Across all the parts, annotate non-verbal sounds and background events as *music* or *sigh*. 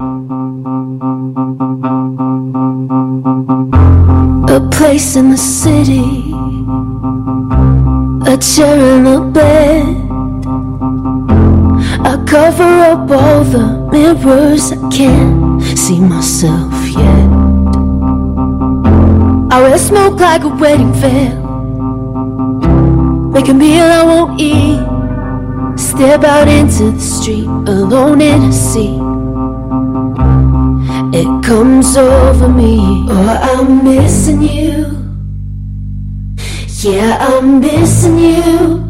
A place in the city, a chair and a bed. I cover up all the mirrors, I can't see myself yet. I wear smoke like a wedding veil, make a meal I won't eat. Step out into the street alone in a sea. Comes over me. Oh, I'm missing you. Yeah, I'm missing you.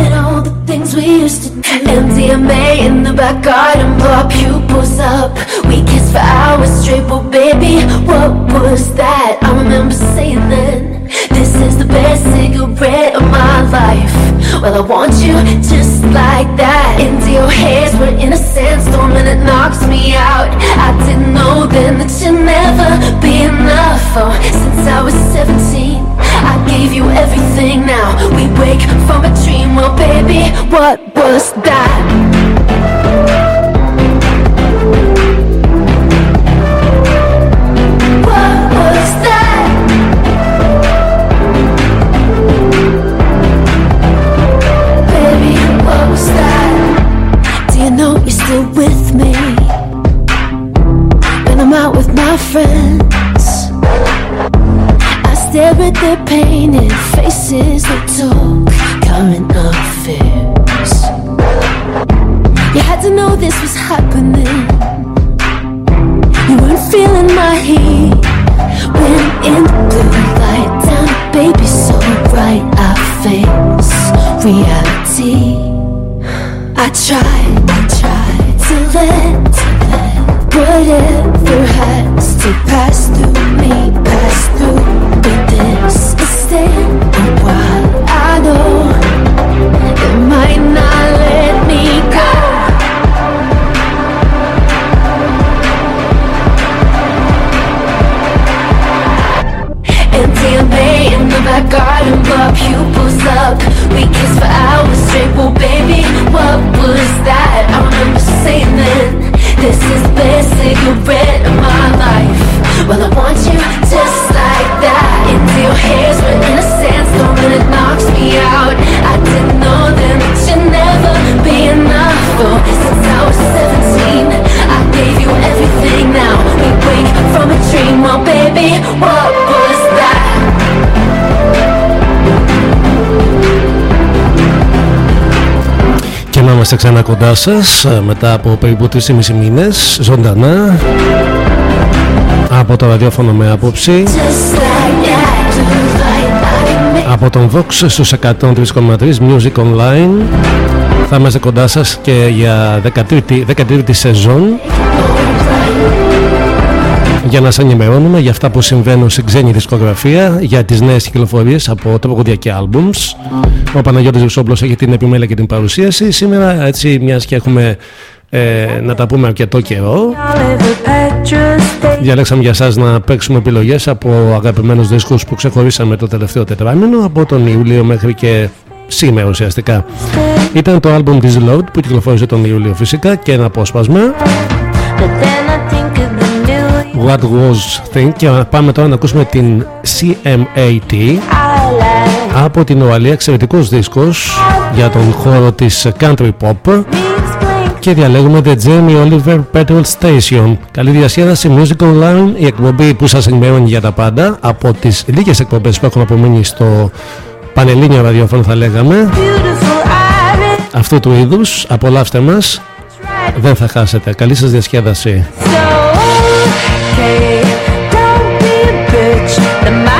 And all the things we used to do. MDMA in the back garden, blow pupils up. We kissed for hours straight, but baby, what was that? I remember saying then, this is the best cigarette of my life. Well, I want you just like that. Into your hands, we're in a sandstorm and it knocks me out. I didn't know then that you'd never be enough. Oh, since I was 17, I gave you everything. Now we wake from a dream. Well, baby, what was that? Friends, I stare at their painted faces. They talk current affairs. You had to know this was happening. You weren't feeling my heat when in the blue light down, baby, so bright I face reality. I tried, I tried to let, whatever has to pass through me, pass through. This. I know it might not let me go. MDMA in the back garden, pupils up. We kissed for hours straight. Well, baby, what was that? I remember saying then, this is the cigarette of my life. Well, I want you just like that. Into your hairs, we're in a sandstorm and it knocks me out. I didn't know then that you'd never be enough. Oh, since I was 17, I gave you everything. Now we wake from a dream. Well, είμαστε ξανά κοντά σας ε, μετά από περίπου 3,5 μήνες ζωντανά από το ραδιόφωνο με άποψη Just like that, like I από τον Vox στους 103,3 Music Online. Θα είμαστε κοντά σας και για 13η, 13η σεζόν για να σας ενημερώνουμε για αυτά που συμβαίνουν στην ξένη δισκογραφία για τις νέες κυκλοφορίες από τραγουδία και άλμπουμς. Ο Παναγιώτης Ρουσόμπλος έχει την επιμέλεια και την παρουσίαση. Σήμερα έτσι μιας και έχουμε ε, να τα πούμε αρκετό καιρό Διαλέξαμε για σας να παίξουμε επιλογές από αγαπημένους δίσκους που ξεχωρίσαμε το τελευταίο τετράμινο από τον Ιούλιο μέχρι και σήμερα ουσιαστικά. Ήταν το άλμπουμ της Load που κυκλοφόρησε τον Ιούλιο φυσικά και ένα απόσπασμα What Was Think και πάμε τώρα να ακούσουμε την CMAT από την Ουαλία εξαιρετικός δίσκος για τον χώρο της country pop και διαλέγουμε The Jamie Oliver Petrol Station. Καλή διασκέδαση Music Online, η εκπομπή που σας ενημερώνει για τα πάντα από τις λίγες εκπομπές που έχουν απομείνει στο πανελλήνιο ραδιόφωνο θα λέγαμε αυτού του είδους. Απολαύστε μας, δεν θα χάσετε. Καλή σας διασκέδαση. the mind.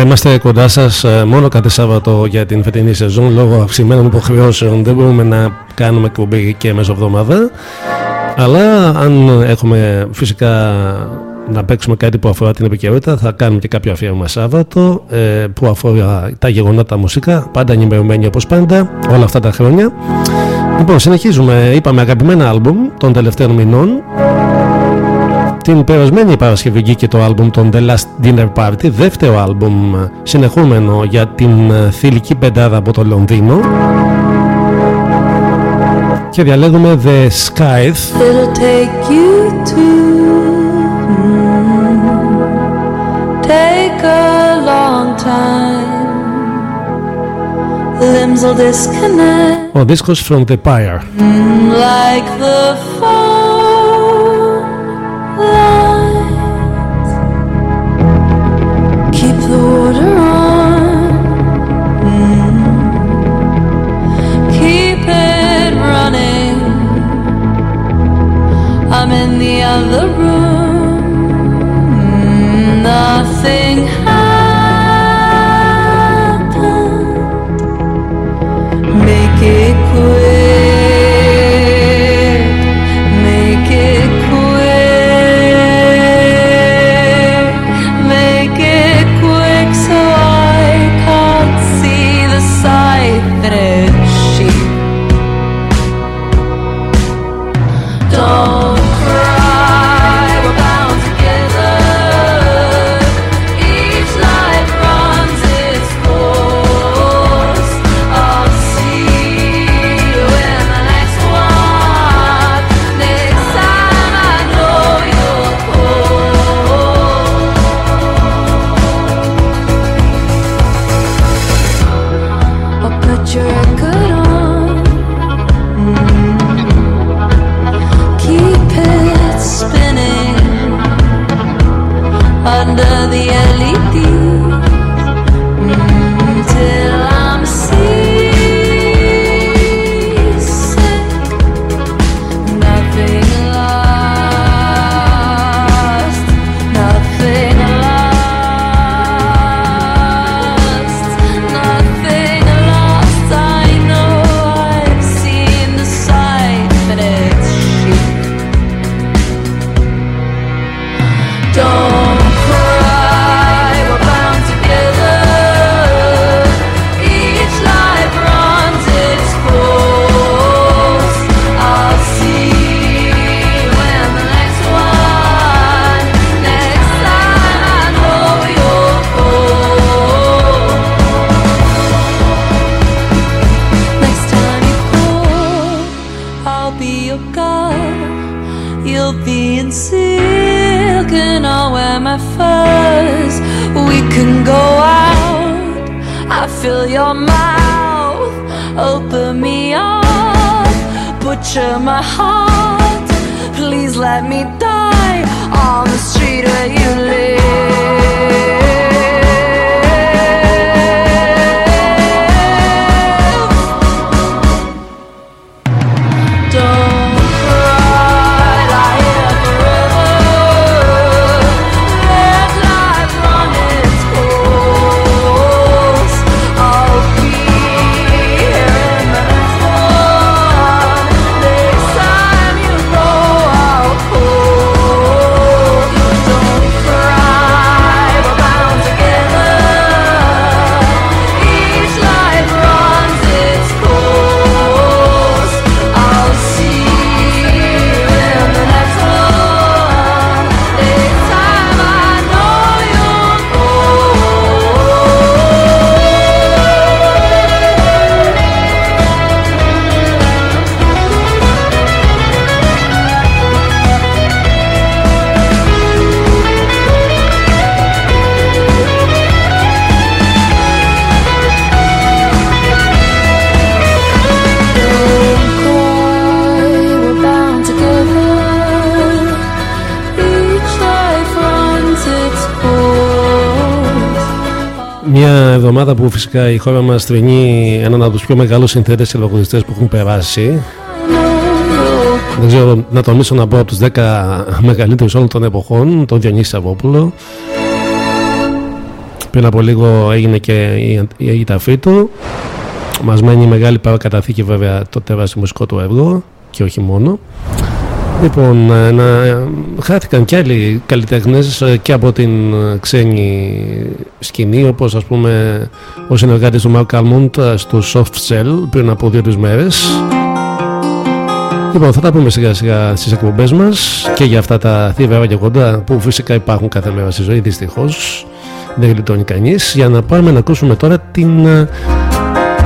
Θα είμαστε κοντά σας ε, μόνο κάθε Σάββατο για την φετινή σεζόν λόγω αυξημένων υποχρεώσεων. Δεν μπορούμε να κάνουμε εκπομπή και εβδομάδα. Αλλά αν έχουμε φυσικά να παίξουμε κάτι που αφορά την επικαιρότητα, θα κάνουμε και κάποιο αφιέρωμα Σάββατο ε, που αφορά τα γεγονότα μουσικά. Πάντα ενημερωμένοι όπως πάντα όλα αυτά τα χρόνια. Λοιπόν, συνεχίζουμε. Είπαμε αγαπημένα άλμπουμ των τελευταίων μηνών. Την περασμένη Παρασκευή βγήκε το άλμπουμ των The Last Dinner Party, δεύτερο άλμπουμ συνεχόμενο για την ε, θηλυκή πεντάδα από το Λονδίνο. Και διαλέγουμε The Scythe take you to take a long time. Limbs will disconnect. Ο δίσκος from the pyre. Like the που φυσικά η χώρα μας τρινεί έναν από τους πιο μεγάλους συνθέτες και λογοδιστές που έχουν περάσει. Δεν ξέρω να τονίσω να πω από τους 10 μεγαλύτερους όλων των εποχών τον Διονύση Σαββόπουλο. Πριν από λίγο έγινε και η, η ταφή του μας μένει μεγάλη παρακαταθήκη βέβαια το τεράστιο μουσικό του έργο και όχι μόνο Λοιπόν, ε, να, χάθηκαν και άλλοι καλλιτέχνες ε, και από την ε, ξένη σκηνή όπως ας πούμε ο συνεργάτης του Mark Almond στο Soft Cell πριν από δύο-τρεις μέρες. Λοιπόν, θα τα πούμε σιγά σιγά στις εκπομπές μας και για αυτά τα θύβερα και κοντά που φυσικά υπάρχουν κάθε μέρα στη ζωή δυστυχώς. Δεν γλιτώνει κανείς. Για να πάμε να ακούσουμε τώρα την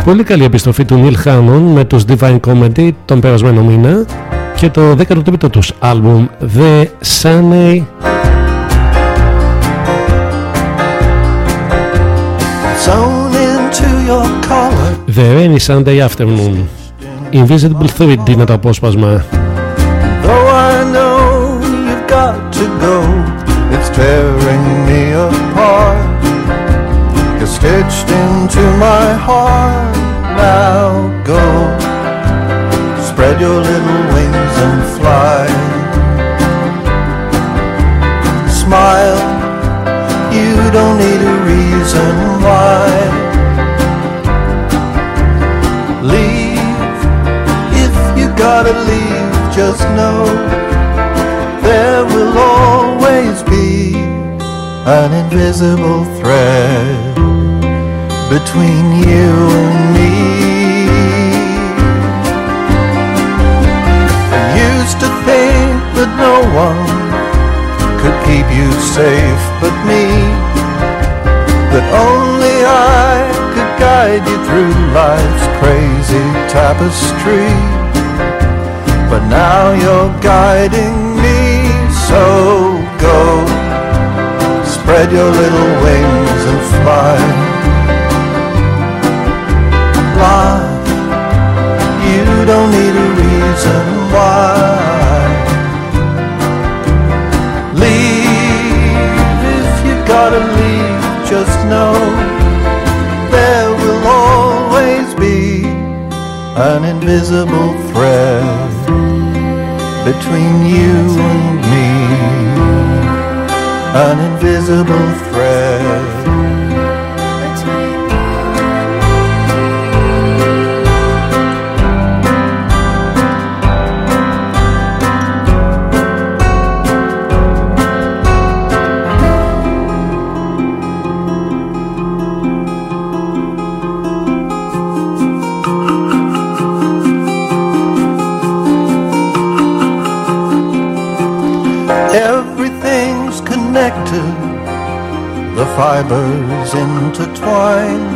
πολύ καλή επιστροφή του Neil Hannon με τους Divine Comedy τον περασμένο μήνα και το 13ο τους άλμπουμ The Sunny The Rainy Sunday Afternoon Invisible 3D είναι το απόσπασμα Though I know you've got to go It's tearing me apart You're stitched into my heart Now go Spread your little wings and fly. Smile, you don't need a reason why. Leave, if you gotta leave, just know there will always be an invisible thread between you and me. That no one could keep you safe but me. That only I could guide you through life's crazy tapestry. But now you're guiding me, so go. Spread your little wings and fly. Fly. You don't need a reason why. Gotta leave, just know there will always be an invisible thread between you and me. An invisible thread. Fibers intertwine.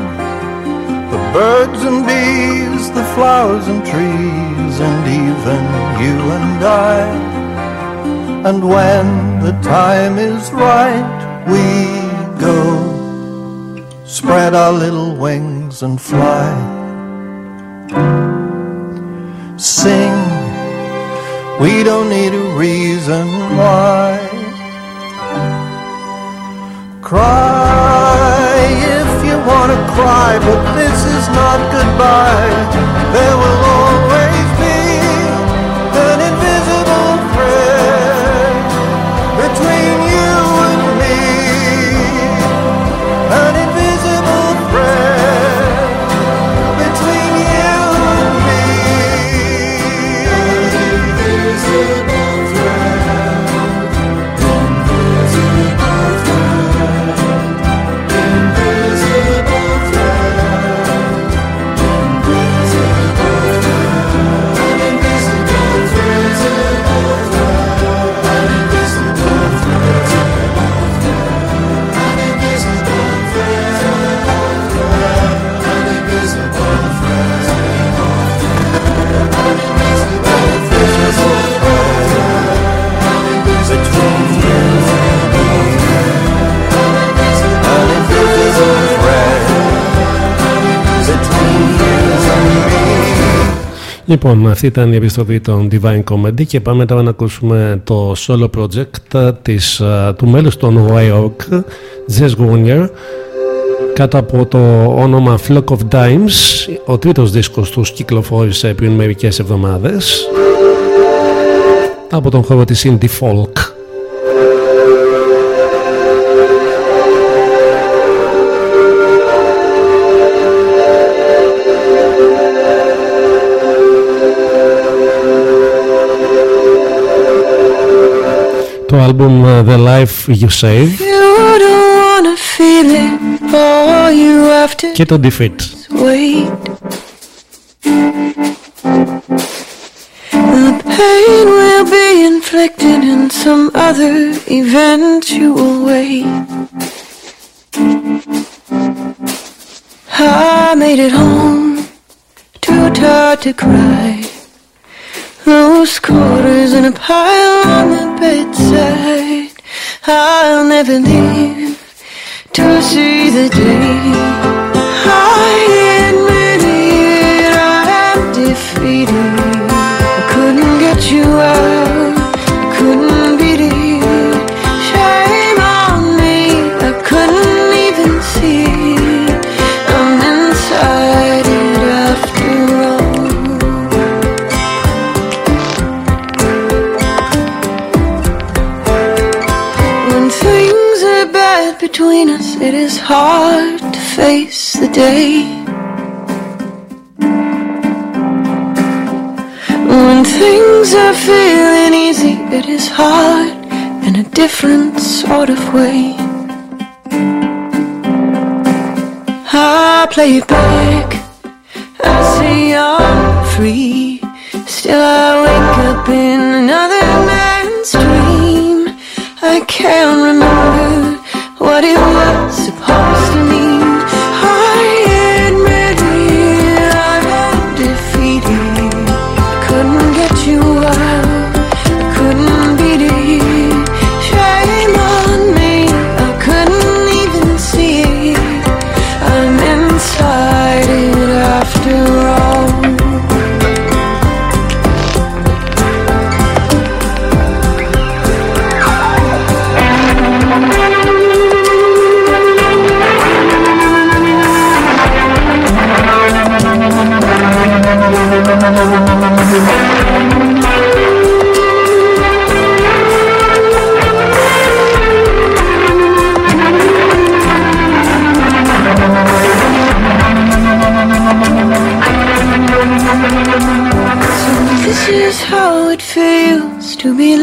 The birds and bees, the flowers and trees, and even you and I. And when the time is right, we go. Spread our little wings and fly. Sing, we don't need a reason why. Cry if you wanna cry, but this is not goodbye. There will always Λοιπόν, αυτή ήταν η επιστροφή των Divine Comedy και πάμε τώρα να ακούσουμε το solo project της, του μέλους των York, Jess Warner, κάτω από το όνομα Flock of Dimes. Ο τρίτος δίσκος τους κυκλοφόρησε πριν μερικές εβδομάδες από τον χώρο της Indie Folk. το album uh, The Life You Save και το Defeat. The pain will be inflicted in some other eventual way. I made it home, too tired to cry. Loose quarters in a pile on the bedside. I'll never leave to see the day. I it is hard to face the day. When things are feeling easy, it is hard in a different sort of way. I play it back, I say I'm free. Still, I wake up in another man's dream. I can't remember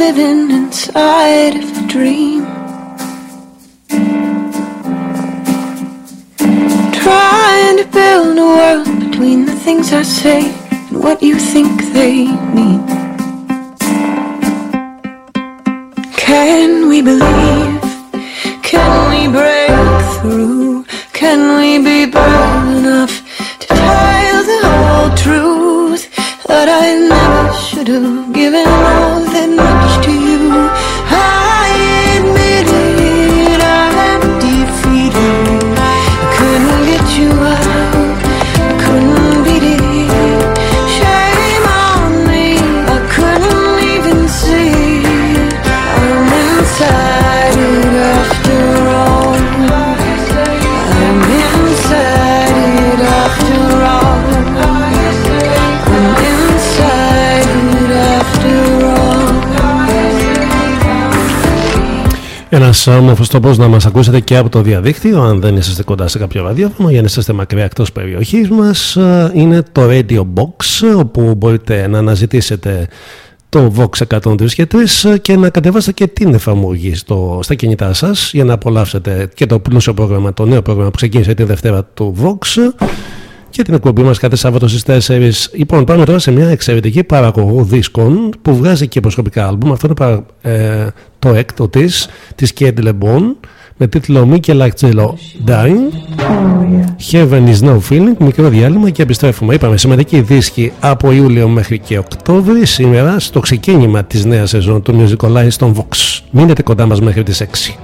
living inside of a dream. Trying to build a world between the things I say and what you think they mean. Can we believe? Ένας όμορφο τρόπο να μας ακούσετε και από το διαδίκτυο, αν δεν είσαστε κοντά σε κάποιο ραδιόφωνο, για να είσαστε μακριά εκτός περιοχής μας, είναι το Radio Box, όπου μπορείτε να αναζητήσετε το Vox 103 και 3 και να κατεβάσετε και την εφαρμογή στο, στα κινητά σας για να απολαύσετε και το πλούσιο πρόγραμμα, το νέο πρόγραμμα που ξεκίνησε την Δευτέρα του Vox και την εκπομπή μας κάθε Σάββατο στις 4. Λοιπόν, πάμε τώρα σε μια εξαιρετική παραγωγό δίσκων που βγάζει και προσωπικά άλμπουμ. Αυτό είναι παρα- ε, το έκτο της, της Kate LeBon, με τίτλο Michelangelo Dying. Heaven is no feeling, μικρό διάλειμμα και επιστρέφουμε. Είπαμε σημαντική δίσκη από Ιούλιο μέχρι και Οκτώβρη. Σήμερα στο ξεκίνημα της νέας σεζόν του Music Online στον Vox. Μείνετε κοντά μας μέχρι τις 6.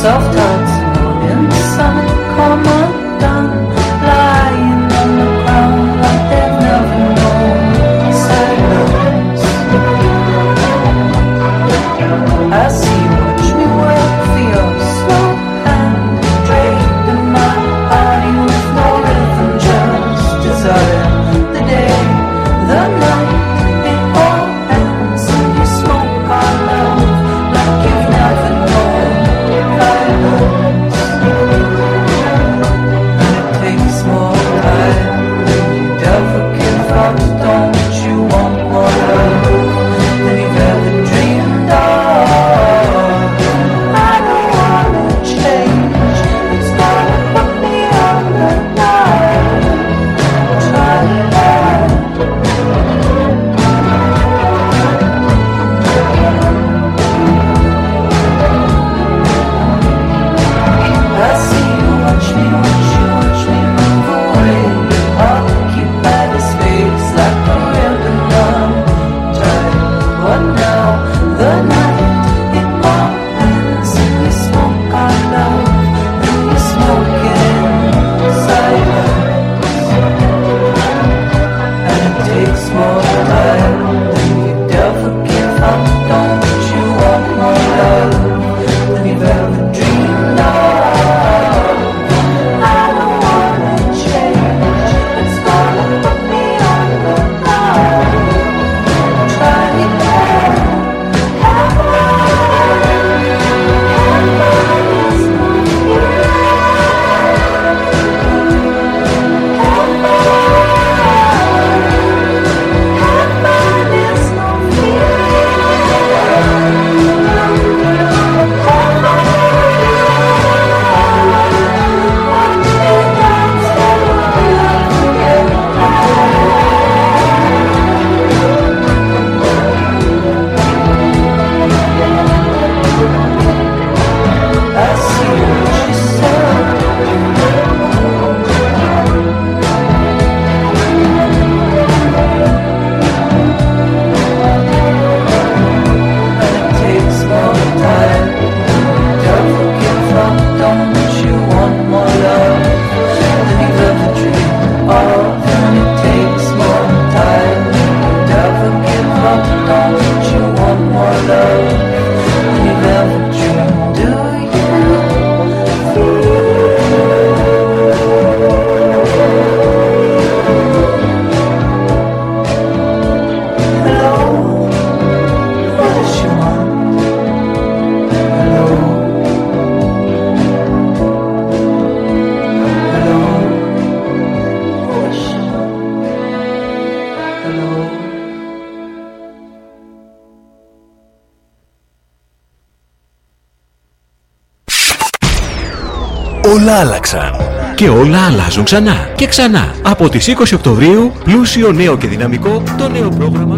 Soft Όλα άλλαξαν. Και όλα αλλάζουν ξανά και ξανά. Από τις 20 Οκτωβρίου, πλούσιο, νέο και δυναμικό, το νέο πρόγραμμα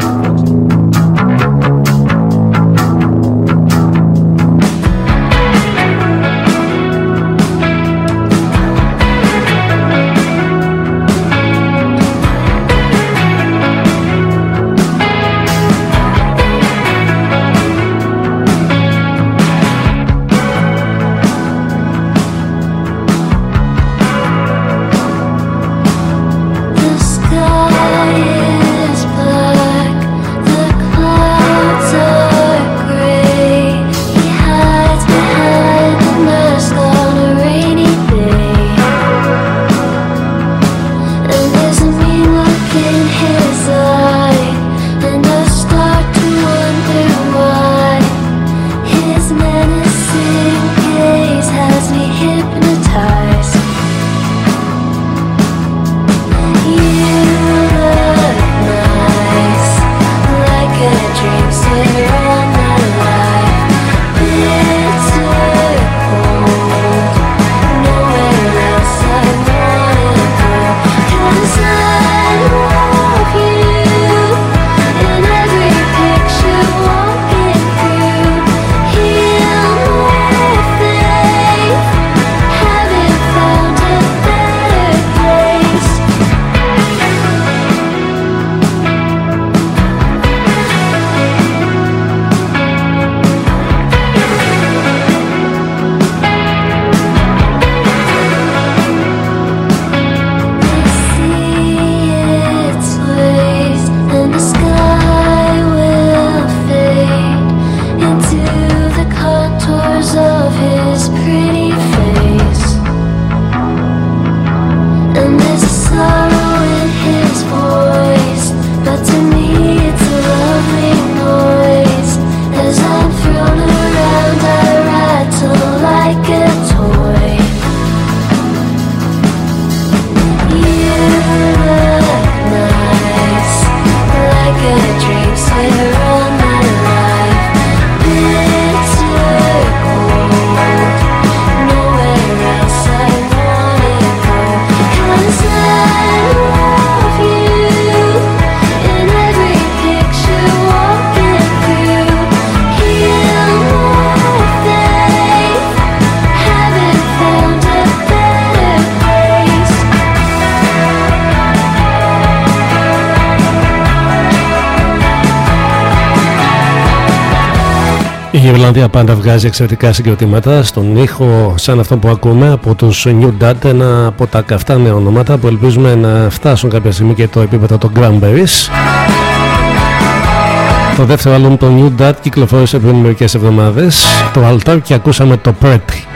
Ιρλανδία πάντα βγάζει εξαιρετικά συγκροτήματα στον ήχο σαν αυτό που ακούμε από τους New Dad ένα από τα καυτά νέα ονόματα που ελπίζουμε να φτάσουν κάποια στιγμή και το επίπεδο των Cranberries. Το δεύτερο άλμπουμ των New Dad κυκλοφόρησε πριν μερικές εβδομάδες. Το Altar και ακούσαμε το Pretty.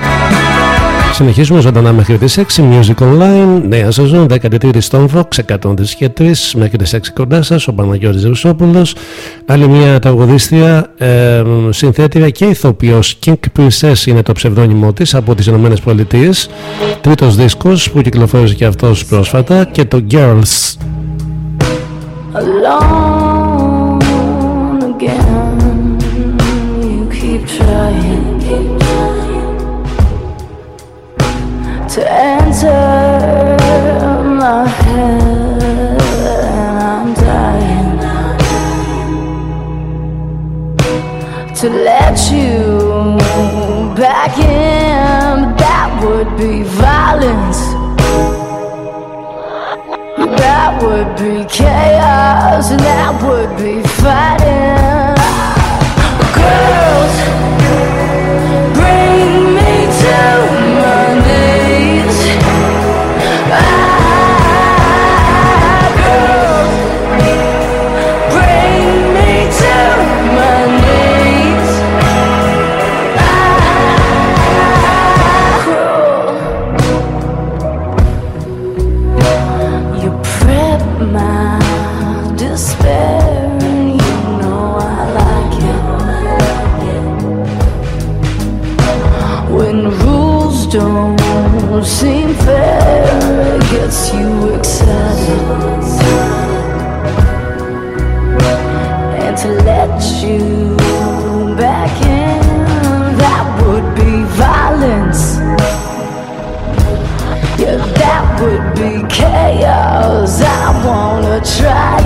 Συνεχίζουμε ζωντανά μέχρι τις 6 Music Online, νέα σεζόν, 13η στον Fox, 103 και 3 μέχρι τις 6 κοντά σας, ο Παναγιώτης Ρουσόπουλος, άλλη μια τραγουδίστρια, ε, συνθέτηρα και ηθοποιός, King Princess είναι το ψευδόνυμο της από τις Ηνωμένες Πολιτείες, τρίτος δίσκος που κυκλοφόρησε και αυτός πρόσφατα και το Girls. Alone to let you back in. That would be violence. That would be chaos. And that would be fighting tried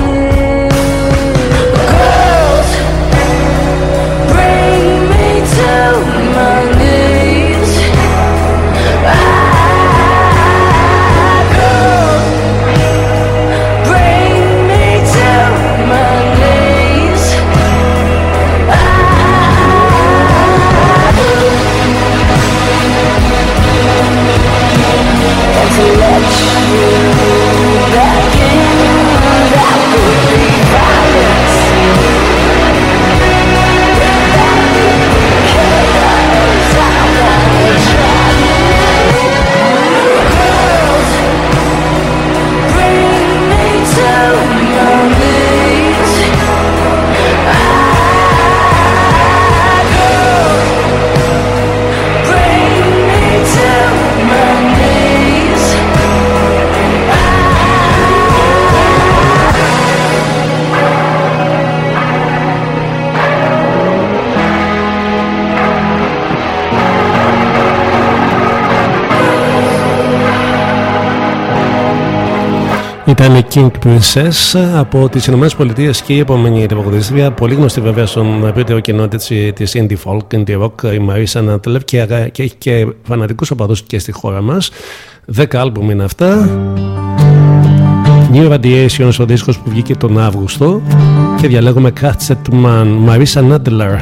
Ήταν η King Princess από τις Ηνωμένες Πολιτείες και η επόμενη τραγουδίστρια, πολύ γνωστή βέβαια στον ευρύτερο κοινό της indie folk, indie rock, η Marisa Nantlev και, και έχει και φανατικούς οπαδούς και στη χώρα μας. Δέκα άλμπουμ είναι αυτά. New Radiation ο δίσκος που βγήκε τον Αύγουστο και διαλέγουμε Katset Man, Marisa Nadler.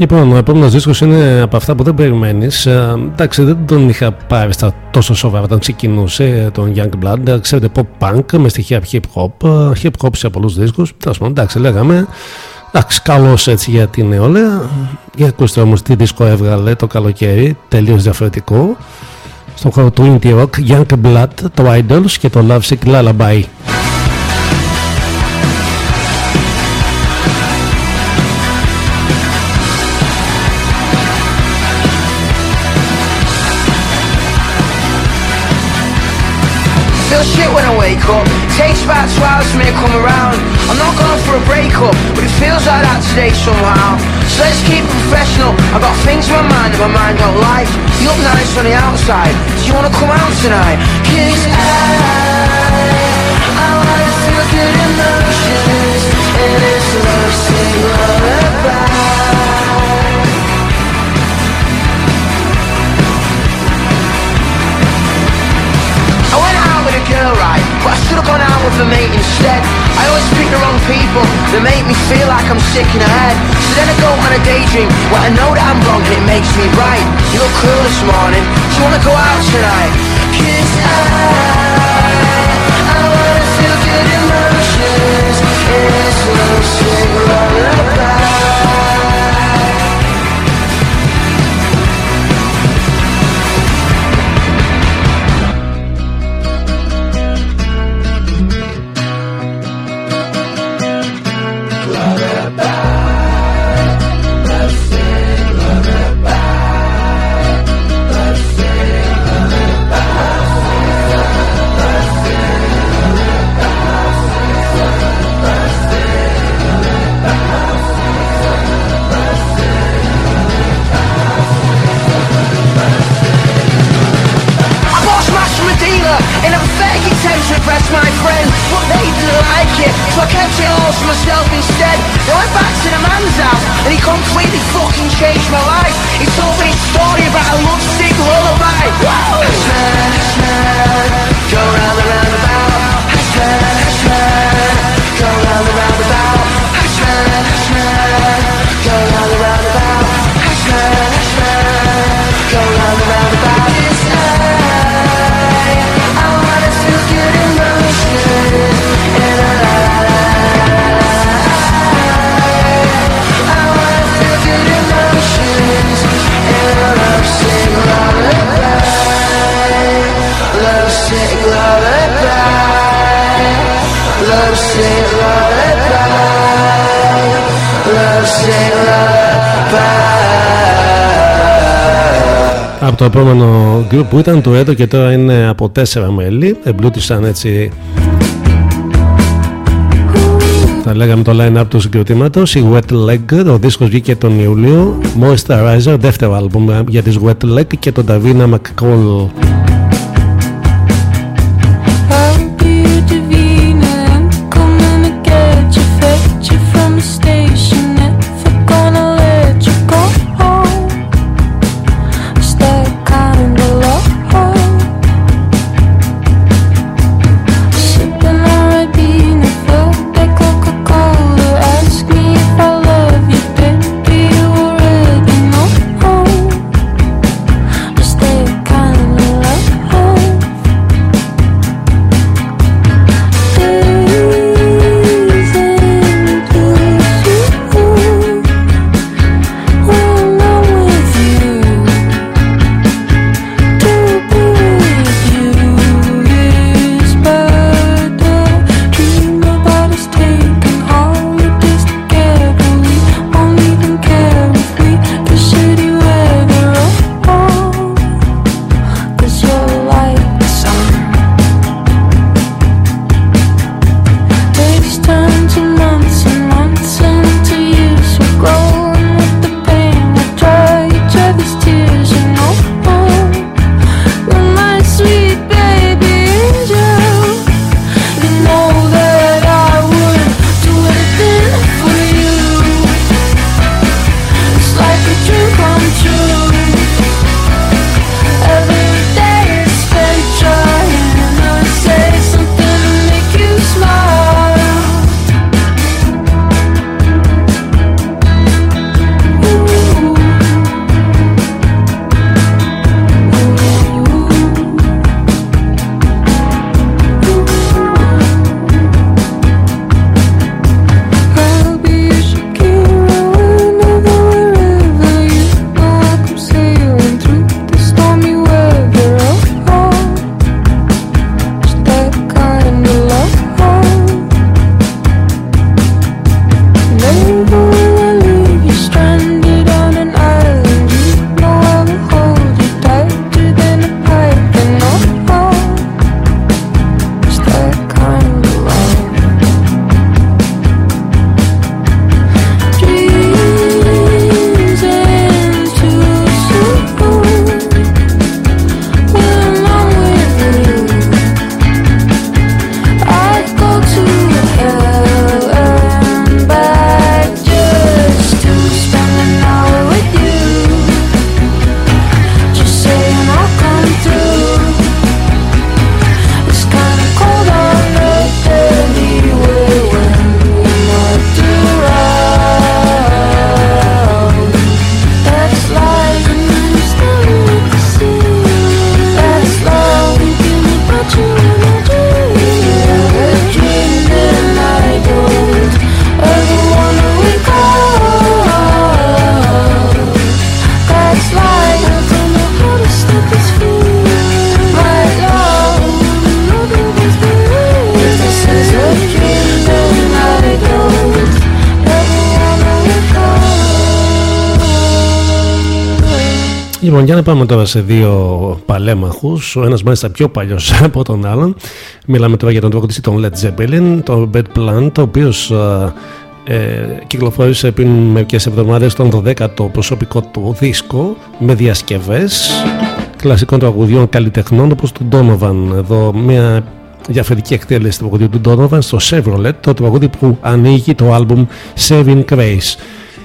Λοιπόν, ο επόμενος δίσκος είναι από αυτά που δεν περιμένεις. Ε, εντάξει, δεν τον είχα πάρει στα τόσο σοβαρά όταν ξεκινούσε τον Young Blood. Ε, ξέρετε, pop punk με στοιχεία hip hop. Ε, hip hop σε πολλούς δίσκους. Τέλος πάντων, εντάξει, λέγαμε. Εντάξει, καλό έτσι για την νεολαία. Για ακούστε όμως τι δίσκο έβγαλε το καλοκαίρι, τελείως διαφορετικό. Στον χώρο του Indie Rock, Young Blood, το Idols και το Love Sick Lullaby. Shit when I wake up. Takes about two hours for me to come around. I'm not going for a breakup But it feels like that today somehow. So let's keep it professional. I've got things in my mind that my mind don't like. You look nice on the outside. Do you wanna come out tonight? I I wanna feel good emotions. And it's love sing lullaby girl right But I should've gone out with a mate instead. I always pick the wrong people That make me feel like I'm sick in the head. So then I go on a daydream Where I know that I'm wrong and it makes me right. You look cool this morning Do you wanna go out tonight? I I wanna feel good emotions. It's love, sing lullaby από το επόμενο group που ήταν το έτο και τώρα είναι από τέσσερα μέλη. Εμπλούτησαν έτσι. Θα λέγαμε το line-up του συγκροτήματος η Wet Leg, ο δίσκος βγήκε τον Ιούλιο. Moisturizer, δεύτερο άλμπουμ για τις Wet Leg και τον Davina McCall Λοιπόν, για να πάμε τώρα σε δύο παλέμαχους. Ο ένας μάλιστα πιο παλιός *laughs* από τον άλλον. Μιλάμε τώρα για τον τραγουδιστή των Led Zeppelin, τον Bed Plant, ο οποίος ε, κυκλοφόρησε πριν μερικές εβδομάδες τον 12ο προσωπικό του δίσκο με διασκευές κλασικών τραγουδιών καλλιτεχνών όπως του Donovan. Εδώ μια διαφορετική εκτέλεση του τραγουδιού του Donovan στο Chevrolet, το τραγούδι που ανοίγει το album Saving Grace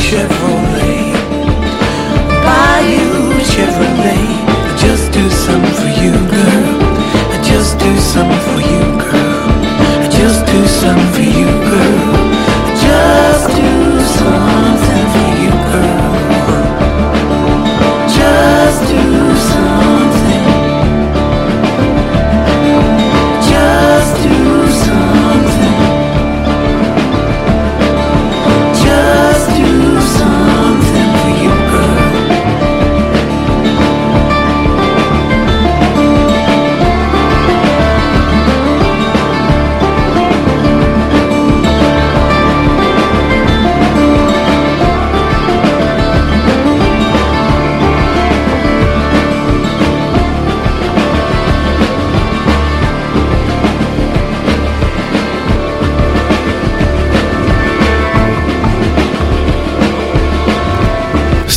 Chevrolet.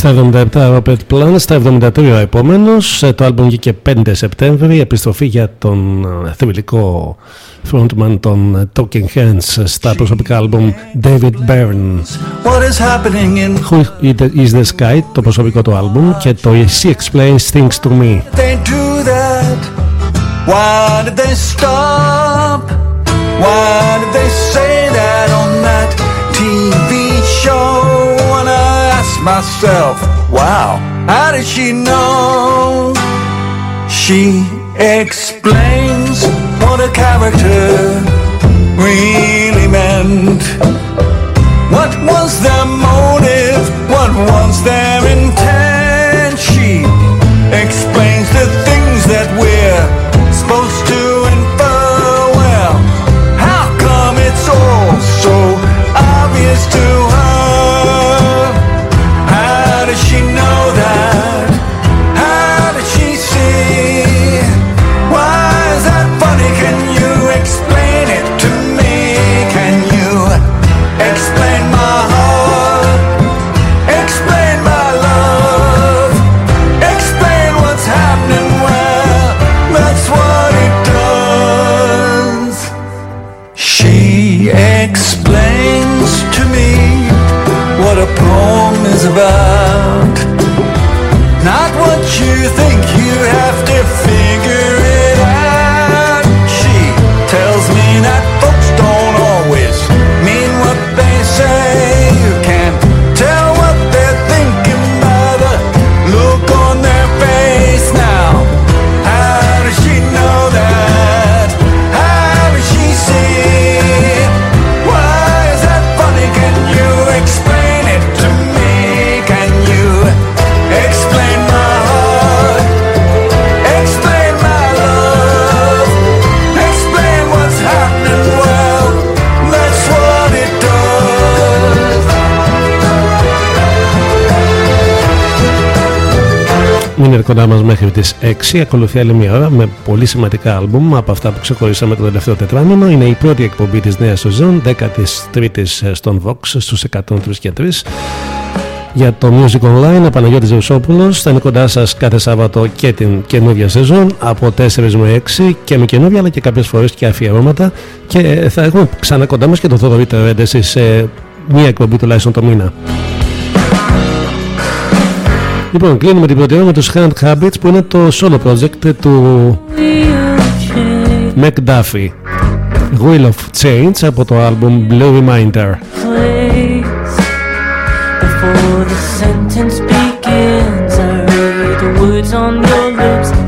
Στα 77 Robert Plant, στα 73 επόμενο. Το album βγήκε 5 Σεπτέμβρη. Επιστροφή για τον θεμελικό frontman των Talking Hands στα προσωπικά album David Byrne. Who is the Sky, το προσωπικό του album και το She Explains Things to Me. They do that. Why did they stop? Why did they say that on that TV show? Myself, wow, how did she know? She explains what a character really meant. What was their motive? What was their above Μείνετε κοντά μας μέχρι τις 6. Ακολουθεί άλλη μια ώρα με πολύ σημαντικά άλμπουμ από αυτά που ξεχωρίσαμε το τελευταίο τετράμινο. Είναι η πρώτη εκπομπή της νέας σεζόν, 13η στον Vox στους 103 και 3. Για το Music Online, ο Παναγιώτης Ζευσόπουλος θα είναι κοντά σας κάθε Σάββατο και την καινούργια σεζόν από 4 με 6 και με καινούργια αλλά και κάποιες φορές και αφιερώματα και θα έχουμε ξανά κοντά μας και τον Θοδωρή Τερέντεση σε μία εκπομπή τουλάχιστον το μήνα. Λοιπόν, κλείνουμε την πρώτη ώρα με τους Hand Habits που είναι το solo project του Mac Duffy. Wheel of Change από το album Blue Reminder. Before the sentence begins, I read the words on your lips.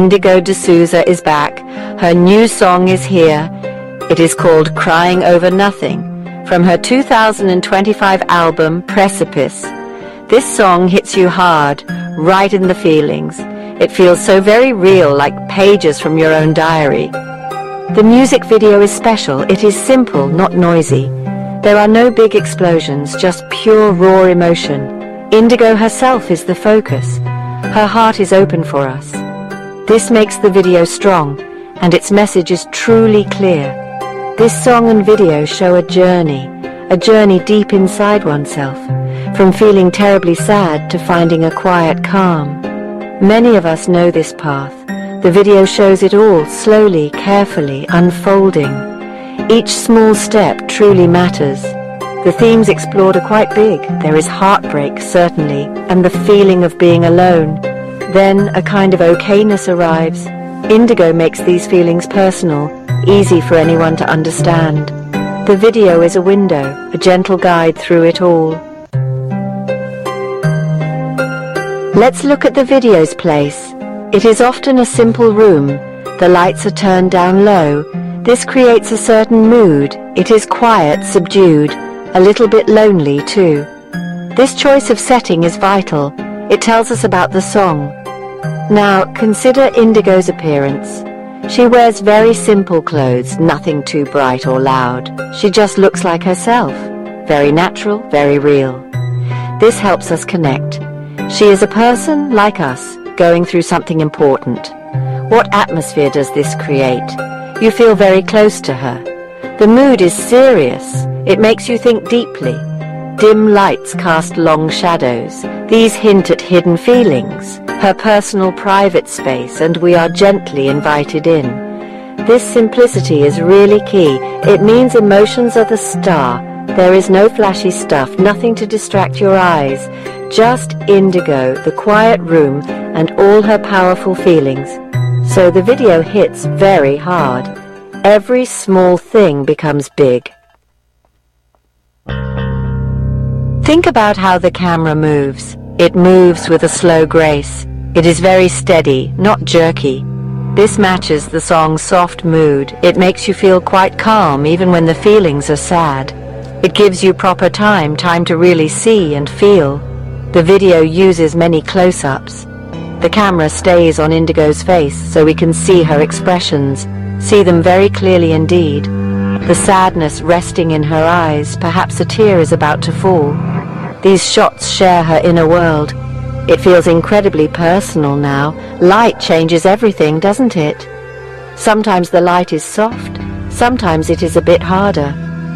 Indigo D'Souza is back. Her new song is here. It is called Crying Over Nothing from her 2025 album Precipice. This song hits you hard, right in the feelings. It feels so very real, like pages from your own diary. The music video is special. It is simple, not noisy. There are no big explosions, just pure raw emotion. Indigo herself is the focus. Her heart is open for us. This makes the video strong, and its message is truly clear. This song and video show a journey, a journey deep inside oneself, from feeling terribly sad to finding a quiet calm. Many of us know this path. The video shows it all slowly, carefully, unfolding. Each small step truly matters. The themes explored are quite big. There is heartbreak, certainly, and the feeling of being alone. Then a kind of okayness arrives. Indigo makes these feelings personal, easy for anyone to understand. The video is a window, a gentle guide through it all. Let's look at the video's place. It is often a simple room. The lights are turned down low. This creates a certain mood. It is quiet, subdued, a little bit lonely too. This choice of setting is vital. It tells us about the song. Now, consider Indigo's appearance. She wears very simple clothes, nothing too bright or loud. She just looks like herself. Very natural, very real. This helps us connect. She is a person like us, going through something important. What atmosphere does this create? You feel very close to her. The mood is serious. It makes you think deeply. Dim lights cast long shadows. These hint at hidden feelings, her personal private space, and we are gently invited in. This simplicity is really key. It means emotions are the star. There is no flashy stuff, nothing to distract your eyes. Just indigo, the quiet room, and all her powerful feelings. So the video hits very hard. Every small thing becomes big. Think about how the camera moves. It moves with a slow grace. It is very steady, not jerky. This matches the song's soft mood. It makes you feel quite calm even when the feelings are sad. It gives you proper time, time to really see and feel. The video uses many close-ups. The camera stays on Indigo's face so we can see her expressions, see them very clearly indeed. The sadness resting in her eyes, perhaps a tear is about to fall. These shots share her inner world. It feels incredibly personal now. Light changes everything, doesn't it? Sometimes the light is soft, sometimes it is a bit harder.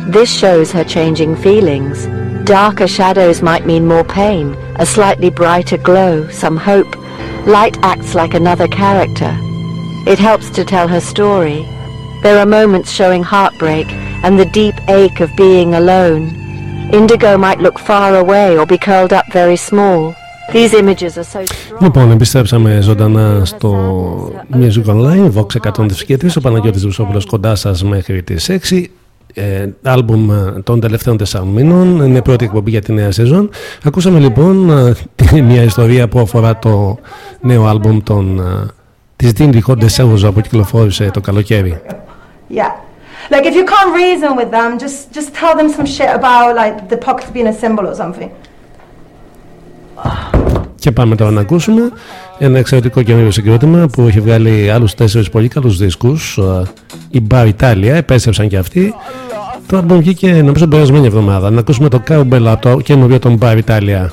This shows her changing feelings. Darker shadows might mean more pain, a slightly brighter glow, some hope. Light acts like another character. It helps to tell her story. There are moments showing heartbreak and the deep ache of being alone. Indigo might look far away or be curled up very small. These images are so strong. Λοιπόν, επιστρέψαμε ζωντανά στο Music Online, Vox 103 ο Παναγιώτης Βουσόπουλος κοντά σας μέχρι τις 6 ε, άλμπουμ ε, των τελευταίων τεσσάρων μήνων. Είναι η πρώτη εκπομπή για τη νέα σεζόν. Ακούσαμε λοιπόν ε, *laughs* μια ιστορία που αφορά το νέο άλμπουμ των, ε, της Dean Record Souza που κυκλοφόρησε το καλοκαίρι. Yeah. Like if you can't reason with them, just just tell them some shit about like the pocket being a symbol or something. Και πάμε τώρα να ακούσουμε ένα εξαιρετικό καινούριο συγκρότημα που έχει βγάλει άλλους τέσσερις πολύ καλούς δίσκους. Η Bar Italia, επέστρεψαν και αυτοί. Το άλμπομ βγήκε νομίζω την περασμένη εβδομάδα. Να ακούσουμε το Cowbell από το καινούριο των Bar Italia.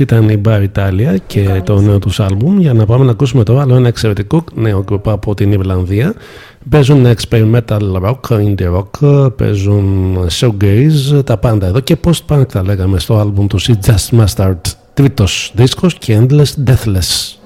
Ήταν η Bar Italia και το νέο τους άλμπουμ. Για να πάμε να ακούσουμε το άλλο ένα εξαιρετικό νέο γκρουπ από την Ιρλανδία. Παίζουν experimental rock, indie rock, παίζουν showgaze, τα πάντα εδώ και post-punk τα λέγαμε στο άλμπουμ τους She Just Mustard. Τρίτος δίσκος και Endless Deathless.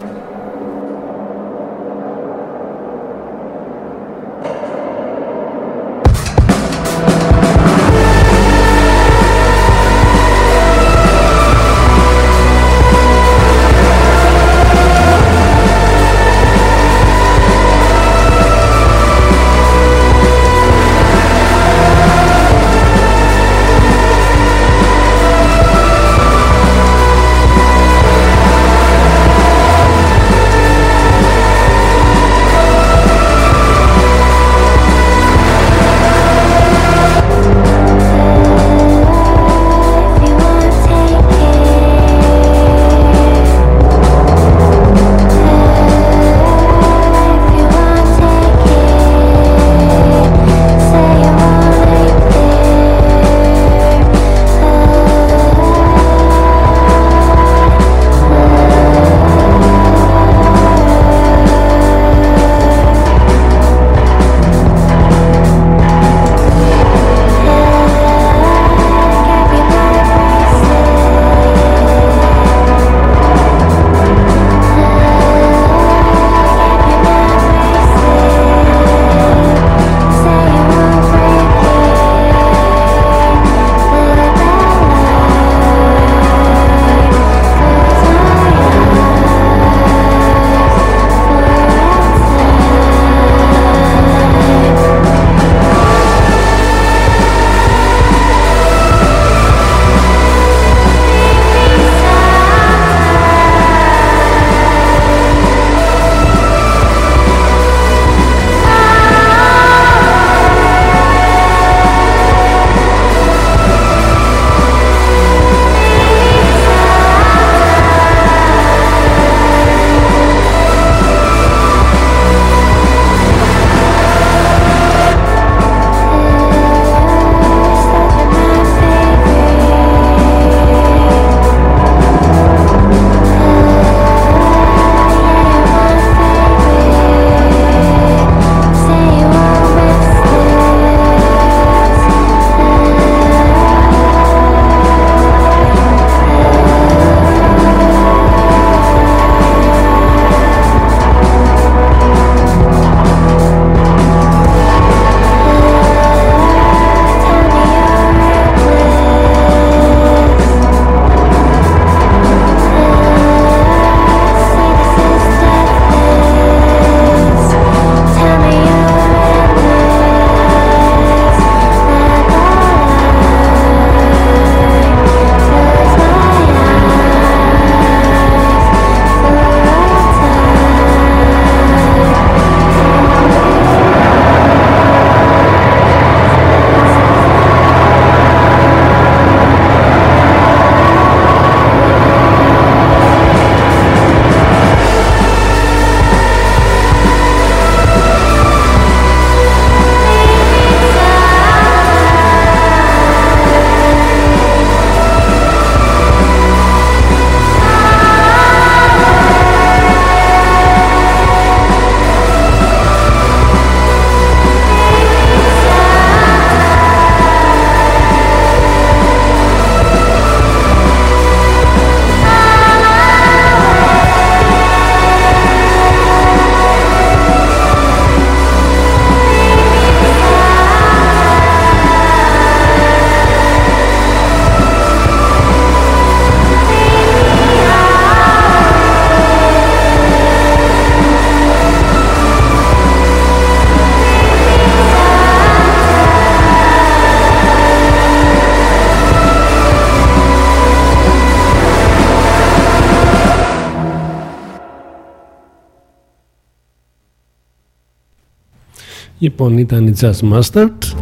Λοιπόν, ήταν η Just Mustard.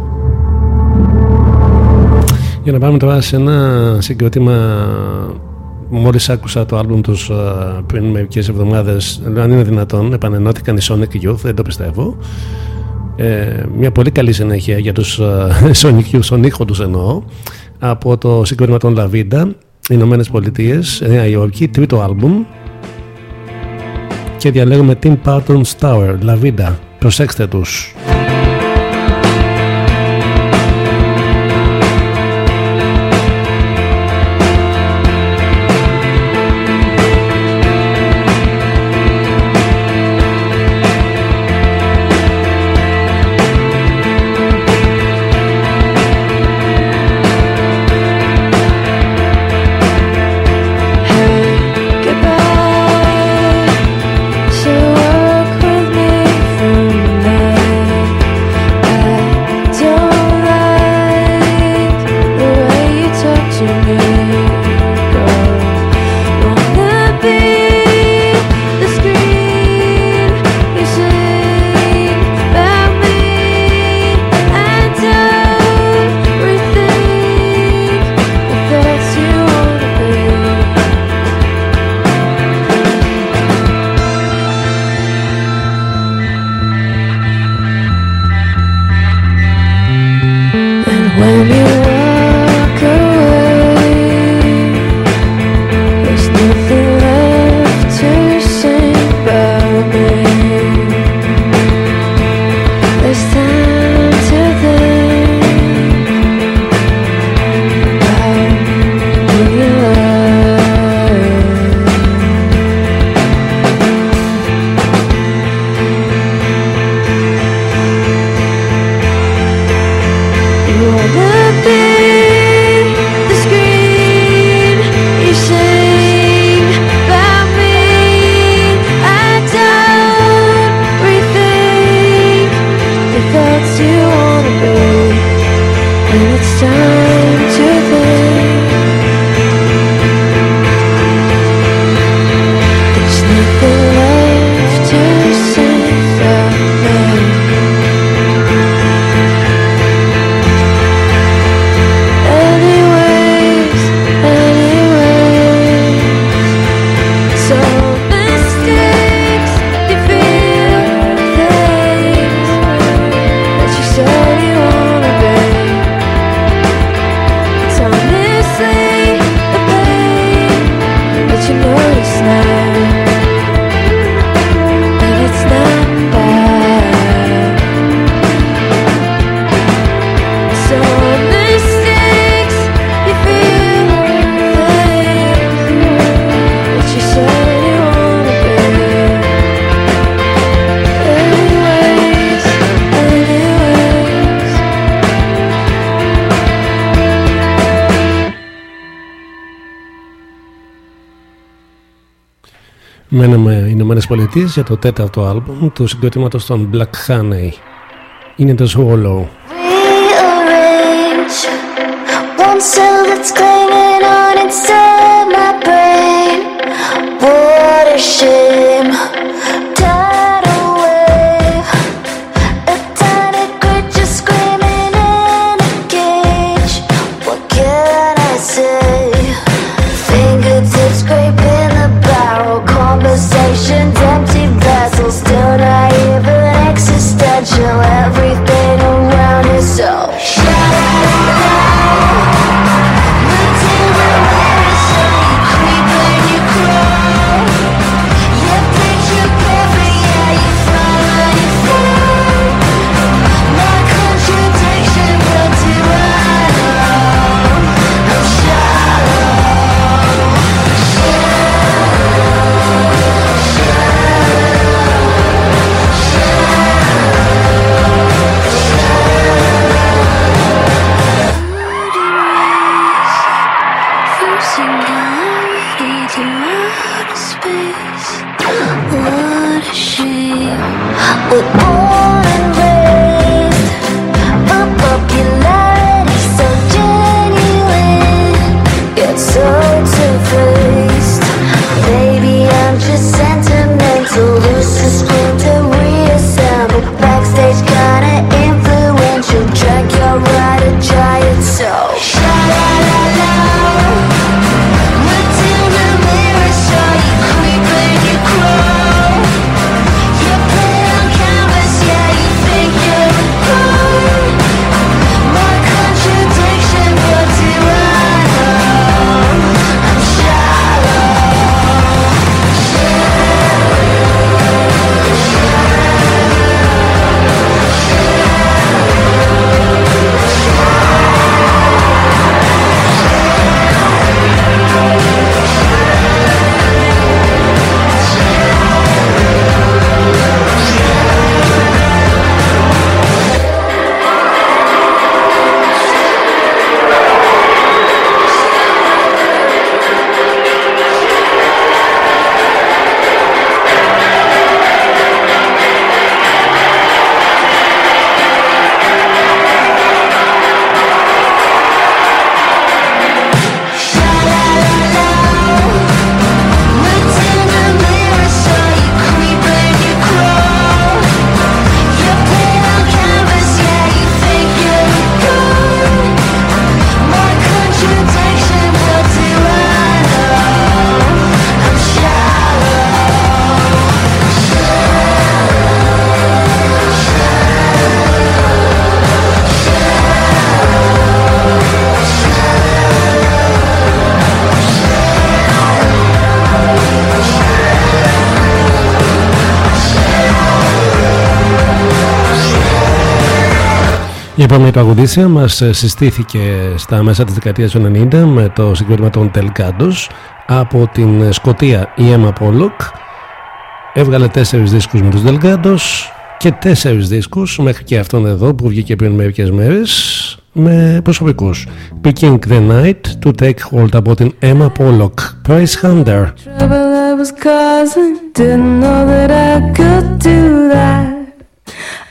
Για να πάμε τώρα σε ένα συγκρότημα μόλις άκουσα το άλμπουμ τους ε, πριν μερικές εβδομάδες αν είναι δυνατόν επανενώθηκαν οι Sonic Youth, δεν το πιστεύω. Ε, μια πολύ καλή συνέχεια για τους ε, *laughs* Sonic Youth, στον ήχο τους εννοώ από το συγκρότημα των Λαβίντα Ηνωμένες Πολιτείες, Νέα Υόρκη, τρίτο άλμπουμ. Και διαλέγουμε Tim Patton's Tower, Λαβίντα. Προσέξτε τους. ΗΠΑ για το τέταρτο άλμπουμ του συγκροτήματος των Black Honey. Είναι το Swallow. yourself. Η επόμενη τραγουδίστρια μας συστήθηκε στα μέσα της δεκαετίας του 90 με το συγκρότημα των Τελκάντος από την Σκοτία η Emma Pollock. Έβγαλε τέσσερις δίσκους με τους Delgados και τέσσερις δίσκους μέχρι και αυτόν εδώ που βγήκε πριν μερικές μέρες με προσωπικούς. Picking the Night to Take Hold από την Emma Pollock. Price Hunter. trouble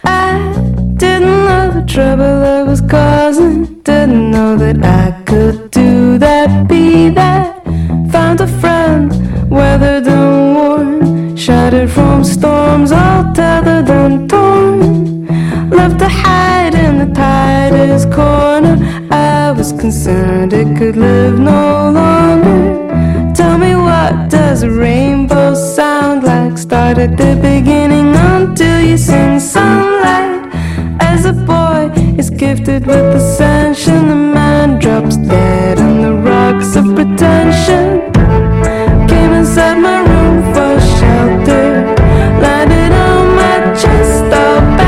I the trouble I was causing. Didn't know that I could do that, be that. Found a friend, weathered and worn. Shattered from storms, all tethered and torn. Left to hide in the tightest corner. I was concerned it could live no longer. Tell me what does a rainbow sound like? Start at the beginning until you sing sunlight. As a boy is gifted with ascension, the man drops dead on the rocks of pretension. Came inside my room for shelter, landed on my chest, all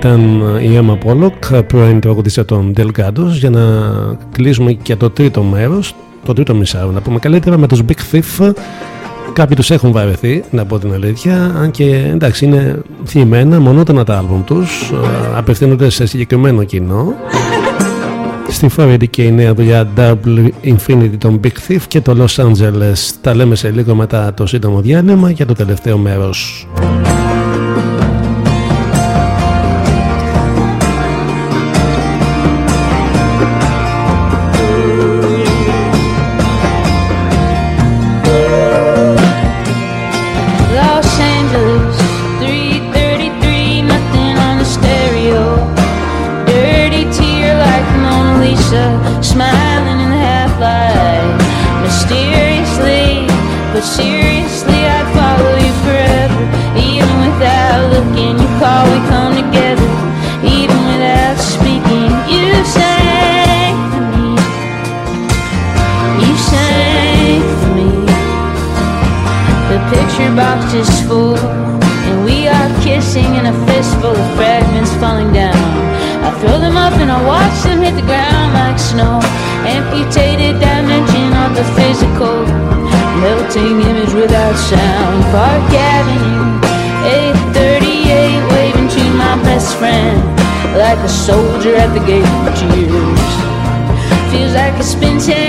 ήταν η Emma Pollock, πρώην τραγουδίστρια των Delgados, για να κλείσουμε και το τρίτο μέρος, το τρίτο μισάρο. Να πούμε καλύτερα με τους Big Thief. Κάποιοι τους έχουν βαρεθεί, να πω την αλήθεια, αν και εντάξει είναι θυμένα, μονότονα τα άλμπουμ τους, ε, απευθύνονται σε συγκεκριμένο κοινό. Στη Florida και η νέα δουλειά Double Infinity των Big Thief και το Los Angeles. Τα λέμε σε λίγο μετά το σύντομο διάλειμμα για το τελευταίο μέρος. image without sound. Park Avenue, 838, waving to my best friend. Like a soldier at the gate of tears. Feels like it's been 10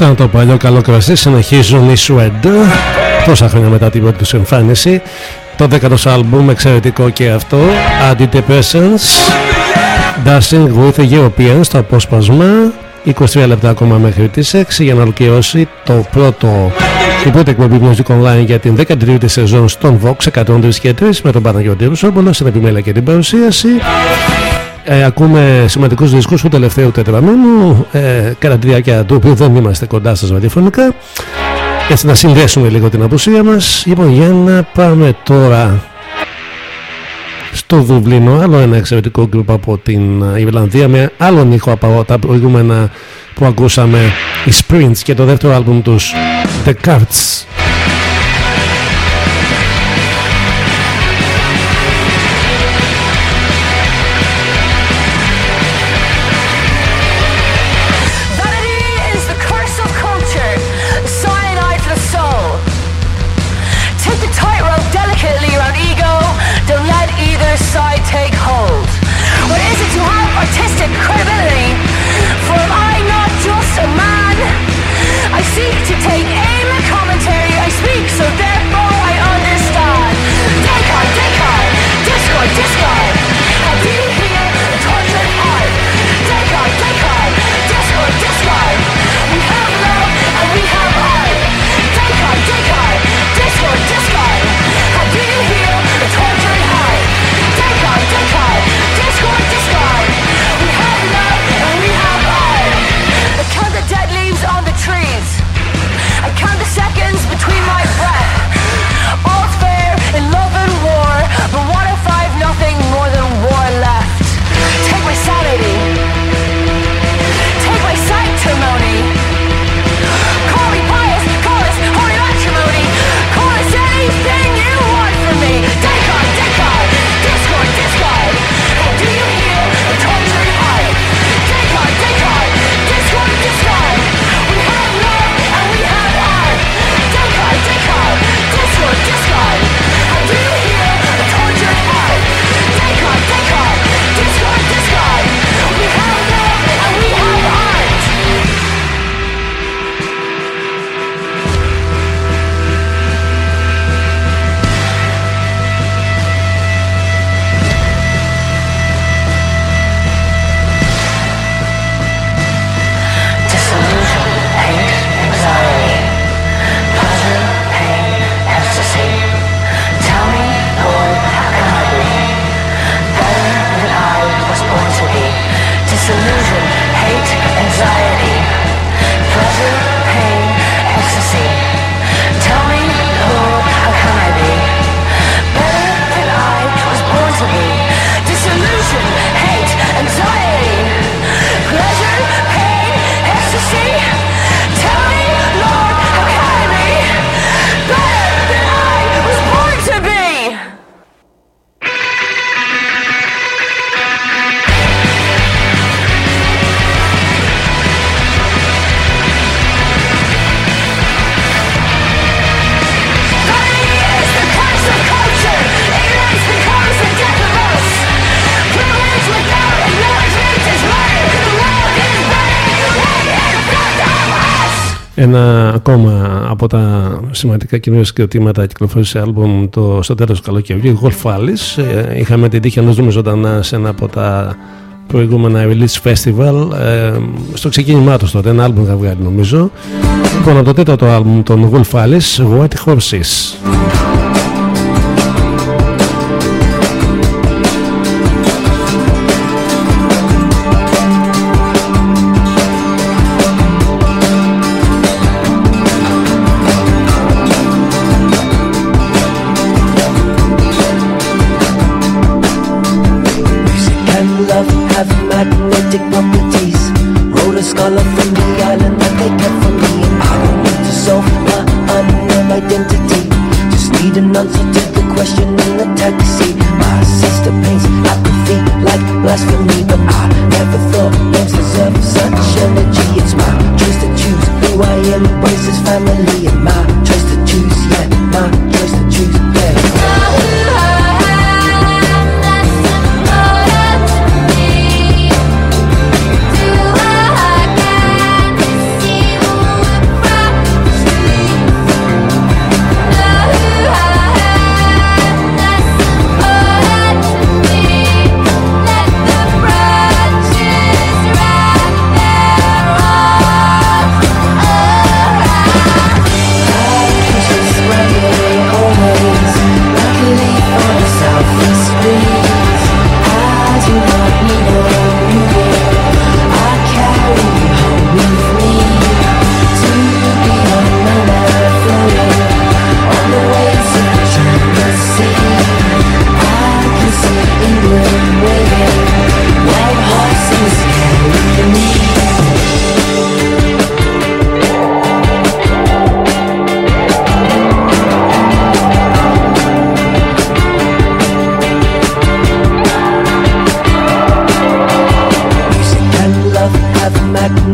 Σαν το παλιό καλό κρασί συνεχίζουν οι Swed τόσα χρόνια μετά την πρώτη τους εμφάνιση. Το 10ο άλμπουμ εξαιρετικό και αυτό. Antidepressants. Dancing with Europeans το απόσπασμα. 23 λεπτά ακόμα μέχρι τις 6 για να ολοκληρώσει το πρώτο. Η πρώτη εκπομπή Music Online για την 13η σεζόν στον Vox 103 και 3 με τον Παναγιώτη Ρουσόμπολο στην επιμέλεια και την παρουσίαση ε, ακούμε σημαντικούς δίσκου του τελευταίου τετραμήνου ε, κατά τη διάρκεια του οποίου δεν είμαστε κοντά σας ραδιοφωνικά. Έτσι να συνδέσουμε λίγο την απουσία μας. Λοιπόν, για να πάμε τώρα στο Δουβλίνο, άλλο ένα εξαιρετικό γκρουπ από την Ιρλανδία με άλλον ήχο από τα προηγούμενα που ακούσαμε, οι Sprints και το δεύτερο άλμπουμ τους, The Cards. Ένα ακόμα από τα σημαντικά καινούργια συγκροτήματα κυκλοφόρησε άλμπουμ το, στο τέλος του καλοκαιριού, Golf Alice. Ε, είχαμε την τύχη να τους δούμε ζωντανά σε ένα από τα προηγούμενα release festival ε, στο ξεκίνημά τους τότε, ένα άλμπουμ είχα βγάλει νομίζω. Λοιπόν, από το τέταρτο άλμπουμ των Wolf Alice, White Horses.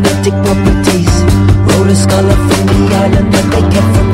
magnetic properties. Rollers color from the island that they get from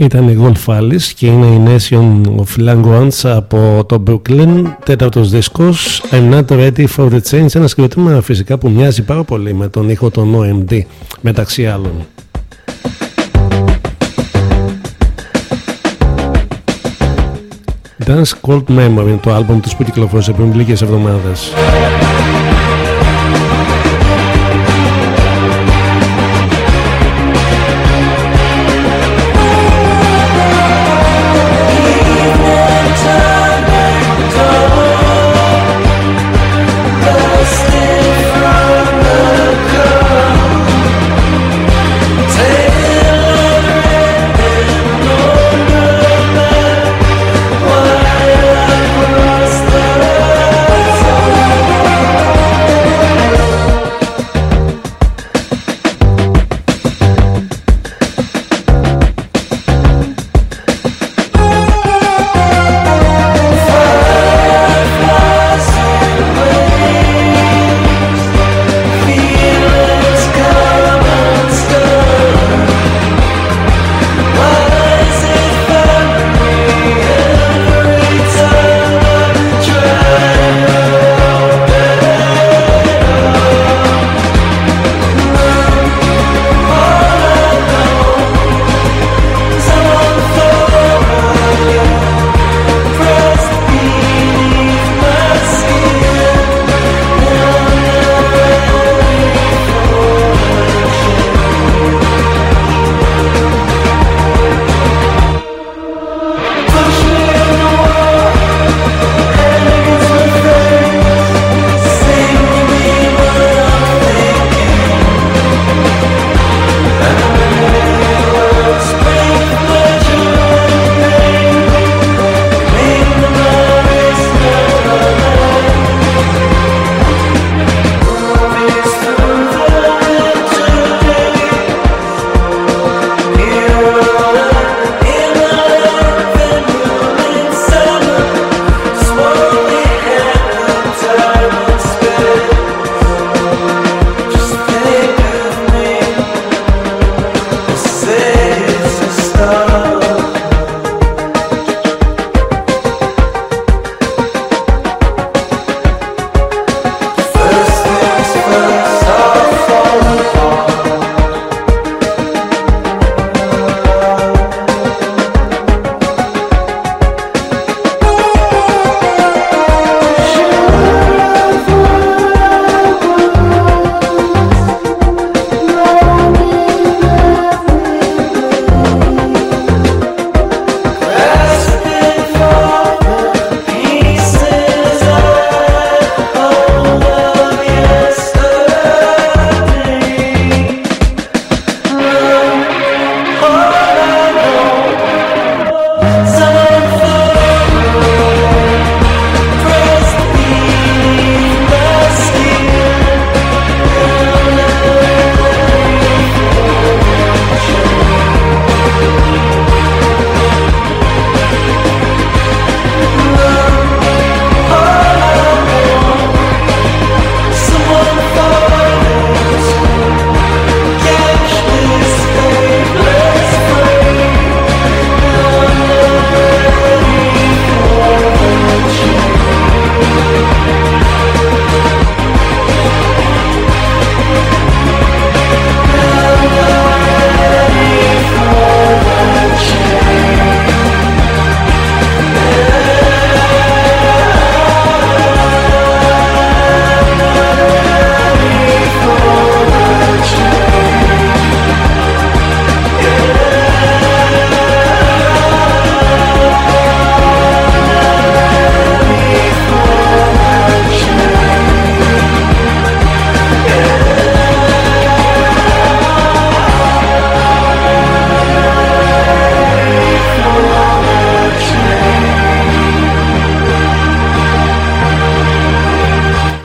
Ήταν η Golf Alice και είναι η Nation of Language από το Brooklyn, τέταρτος δίσκος I'm not ready for the change, ένα συγκροτήμα φυσικά που μοιάζει πάρα πολύ με τον ήχο των OMD μεταξύ άλλων. Dance Cold Memory είναι το άλμπομ τους που κυκλοφόρησε πριν λίγες εβδομάδες.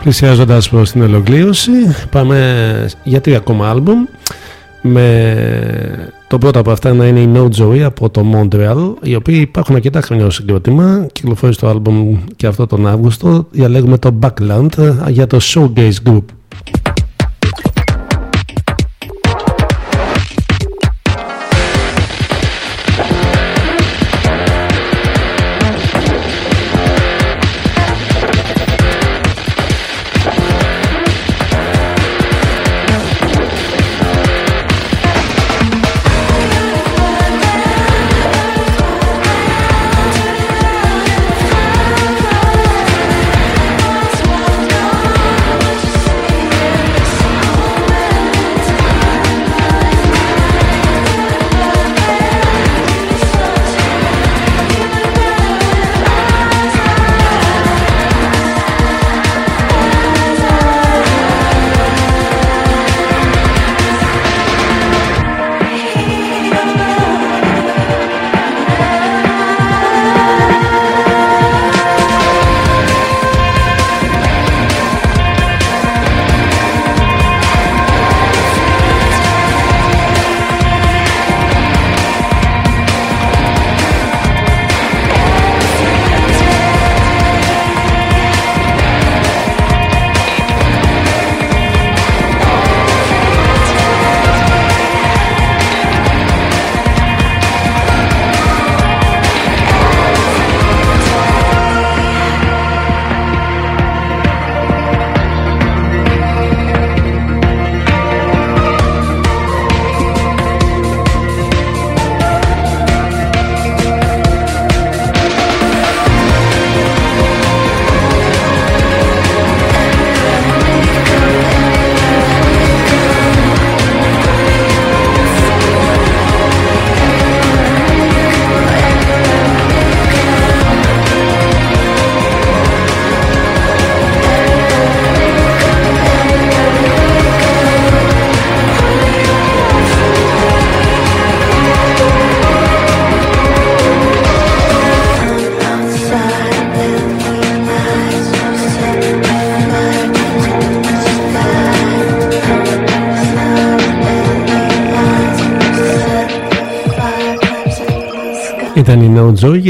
Πλησιάζοντας προς την ολοκλήρωση πάμε για τρία ακόμα άλμπουμ με το πρώτο από αυτά να είναι η No Joy από το Montreal οι οποίοι υπάρχουν αρκετά χρόνια ως συγκρότημα κυκλοφόρησε το άλμπουμ και αυτό τον Αύγουστο διαλέγουμε το Backland για το Showgaze Group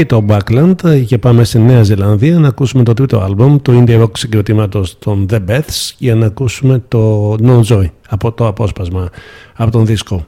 και το Backland και πάμε στη Νέα Ζηλανδία να ακούσουμε το τρίτο άλμπομ του indie rock συγκροτήματος των The Beths για να ακούσουμε το No Joy από το απόσπασμα από τον δίσκο.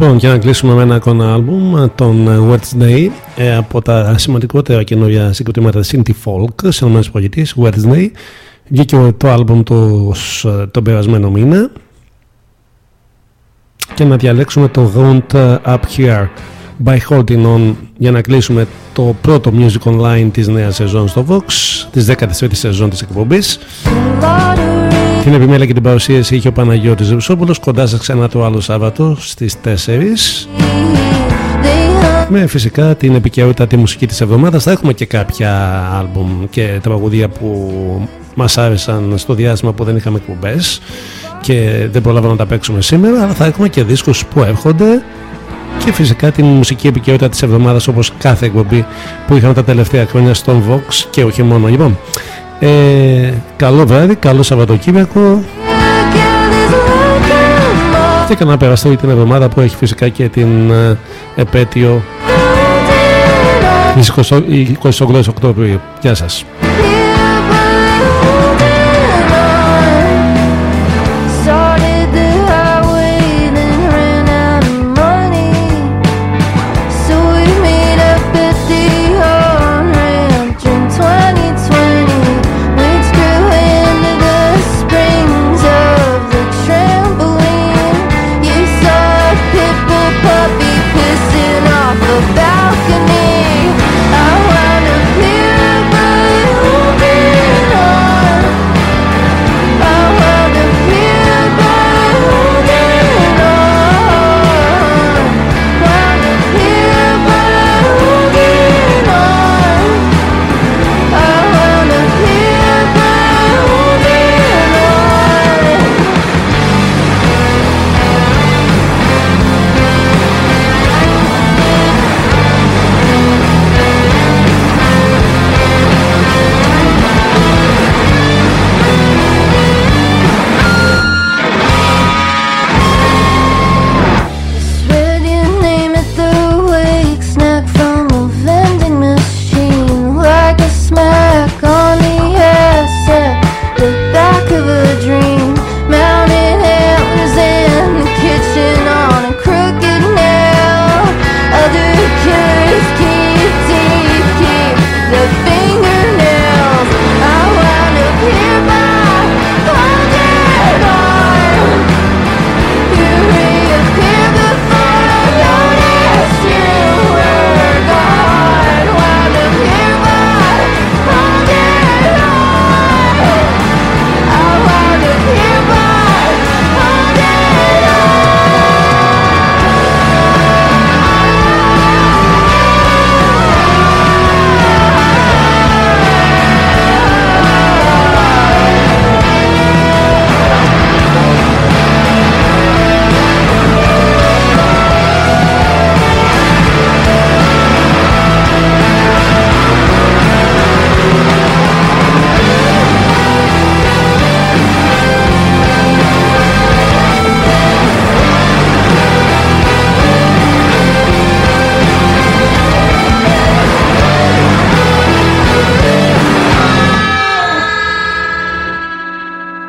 Λοιπόν, για να κλείσουμε με ένα ακόμα άλμπουμ, τον Wednesday, ε, από τα σημαντικότερα καινούργια συγκροτήματα της Indie Folk σε ΗΠΑ, Wednesday. Βγήκε το άλμπουμ του τον περασμένο μήνα. Και να διαλέξουμε το Round Up Here by Holding On για να κλείσουμε το πρώτο Music Online της νέας σεζόν στο Vox, της 13ης σεζόν της εκπομπής. Την επιμέλεια και την παρουσίαση είχε ο Παναγιώτης Ρουσόπουλος κοντά σας ξανά το άλλο Σάββατο στις 4 με φυσικά την επικαιρότητα τη μουσική της εβδομάδας. Θα έχουμε και κάποια άλμπουμ και τραγουδία που μας άρεσαν στο διάστημα που δεν είχαμε εκπομπές και δεν προλάβαμε να τα παίξουμε σήμερα αλλά θα έχουμε και δίσκους που έρχονται και φυσικά την μουσική επικαιρότητα της εβδομάδας όπως κάθε εκπομπή που είχαμε τα τελευταία χρόνια στον Vox και όχι μόνο. Λοιπόν ε, καλό βράδυ, καλό Σαββατοκύριακο και κανένα περαστεί την εβδομάδα που έχει φυσικά και την ε, επέτειο 28 Οκτώβριου. Γεια σας.